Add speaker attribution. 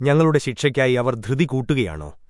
Speaker 1: ഞങ്ങളുടെ ശിക്ഷയ്ക്കായി അവർ ധൃതി കൂട്ടുകയാണോ